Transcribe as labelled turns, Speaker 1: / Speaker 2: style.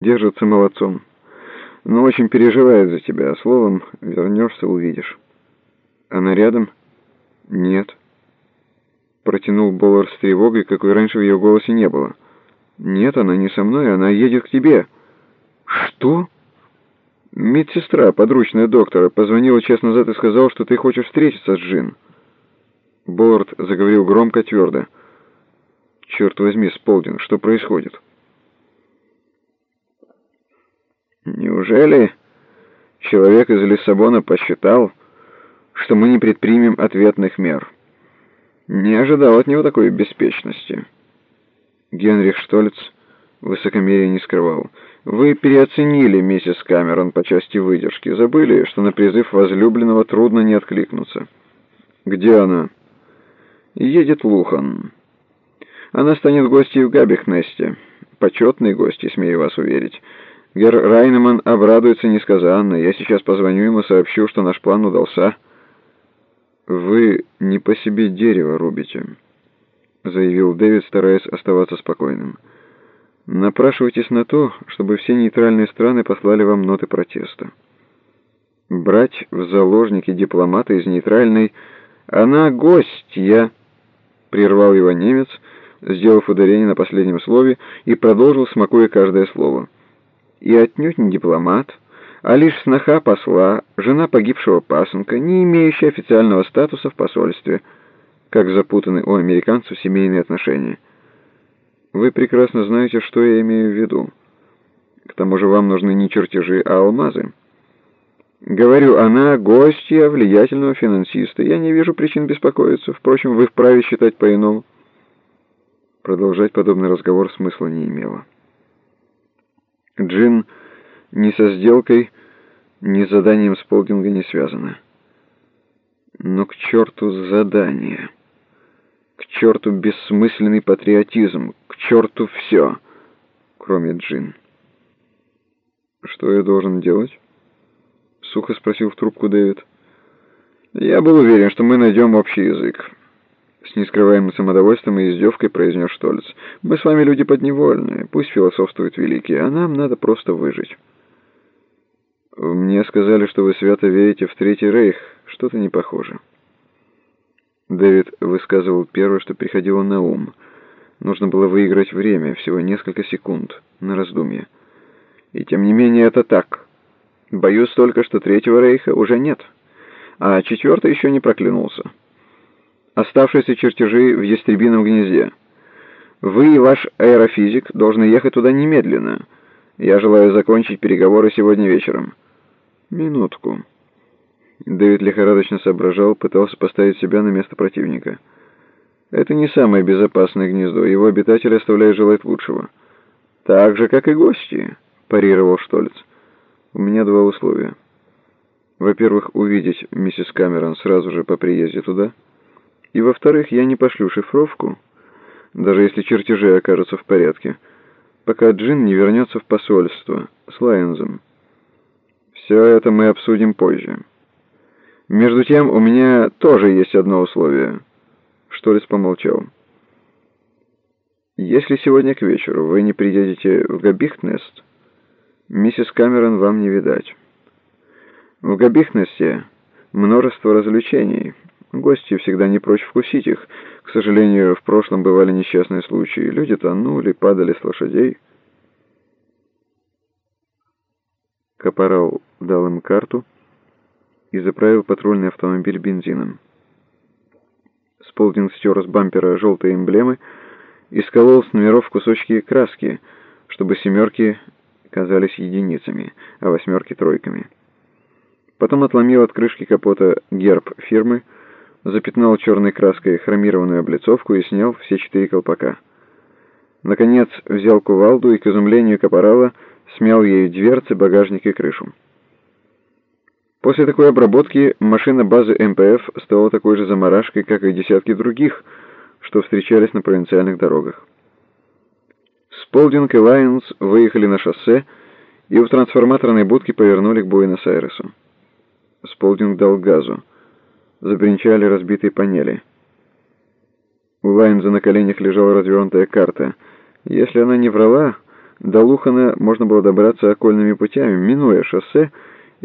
Speaker 1: Держится молодцом. Но очень переживает за тебя. Словом, вернешься, увидишь. Она рядом? Нет. Протянул Боллар с тревогой, какой раньше в ее голосе не было. Нет, она не со мной, она едет к тебе. Что? Медсестра, подручная доктора, позвонила час назад и сказала, что ты хочешь встретиться с Джин. Боллард заговорил громко, твердо. Черт возьми, Сполдинг, что происходит? Неужели человек из Лиссабона посчитал, что мы не предпримем ответных мер? Не ожидал от него такой беспечности. Генрих Штольц высокомерие не скрывал. Вы переоценили миссис Камерон по части выдержки. Забыли, что на призыв возлюбленного трудно не откликнуться. Где она? Едет Лухан. Она станет гостьей в Габихнесте. Почетной гостьей, смею вас уверить. Герр Райнеман обрадуется несказанно. Я сейчас позвоню ему, сообщу, что наш план удался. «Вы не по себе дерево рубите», — заявил Дэвид, стараясь оставаться спокойным. «Напрашивайтесь на то, чтобы все нейтральные страны послали вам ноты протеста. Брать в заложники дипломата из нейтральной... Она гостья!» — прервал его немец, сделав ударение на последнем слове, и продолжил, смакуя каждое слово и отнюдь не дипломат, а лишь сноха посла, жена погибшего пасынка, не имеющая официального статуса в посольстве, как запутаны у американцев семейные отношения. Вы прекрасно знаете, что я имею в виду. К тому же вам нужны не чертежи, а алмазы. Говорю, она гостья влиятельного финансиста. Я не вижу причин беспокоиться. Впрочем, вы вправе считать по-иному. Продолжать подобный разговор смысла не имело. Джин ни со сделкой, ни с заданием Сполдинга не связана. Но к черту задание. К черту бессмысленный патриотизм. К черту все, кроме Джин. «Что я должен делать?» — сухо спросил в трубку Дэвид. «Я был уверен, что мы найдем общий язык». С нескрываемым самодовольством и издевкой произнес Штольц. «Мы с вами люди подневольные, пусть философствуют великие, а нам надо просто выжить». «Мне сказали, что вы свято верите в Третий Рейх. Что-то не похоже». Дэвид высказывал первое, что приходило на ум. Нужно было выиграть время, всего несколько секунд, на раздумье. И тем не менее это так. Боюсь только, что Третьего Рейха уже нет, а Четвертый еще не проклюнулся оставшиеся чертежи в ястребином гнезде. Вы и ваш аэрофизик должны ехать туда немедленно. Я желаю закончить переговоры сегодня вечером. Минутку. Дэвид лихорадочно соображал, пытался поставить себя на место противника. Это не самое безопасное гнездо, его обитатели оставляют желать лучшего. Так же, как и гости, парировал Штольц. У меня два условия. Во-первых, увидеть миссис Камерон сразу же по приезде туда — и во-вторых, я не пошлю шифровку, даже если чертежи окажутся в порядке, пока Джин не вернется в посольство с Лайензом. Все это мы обсудим позже. Между тем, у меня тоже есть одно условие. Штолец помолчал. Если сегодня к вечеру вы не приедете в Габихтнест, миссис Камерон вам не видать. В Габихнесте множество развлечений — Гости всегда не прочь вкусить их. К сожалению, в прошлом бывали несчастные случаи. Люди тонули, падали с лошадей. Капорал дал им карту и заправил патрульный автомобиль бензином. Сполдинг стер с бампера желтые эмблемы и сколол с номеров кусочки краски, чтобы семерки казались единицами, а восьмерки — тройками. Потом отломил от крышки капота герб фирмы — запятнал черной краской хромированную облицовку и снял все четыре колпака. Наконец взял кувалду и, к изумлению капорала, смял ею дверцы, багажник и крышу. После такой обработки машина базы МПФ стала такой же заморашкой, как и десятки других, что встречались на провинциальных дорогах. Сполдинг и Лайонс выехали на шоссе и в трансформаторной будке повернули к Буэнос-Айресу. Сполдинг дал газу. Забринчали разбитые панели. У Лайнза на коленях лежала развернутая карта. Если она не врала, До Лухана можно было добраться окольными путями, минуя шоссе,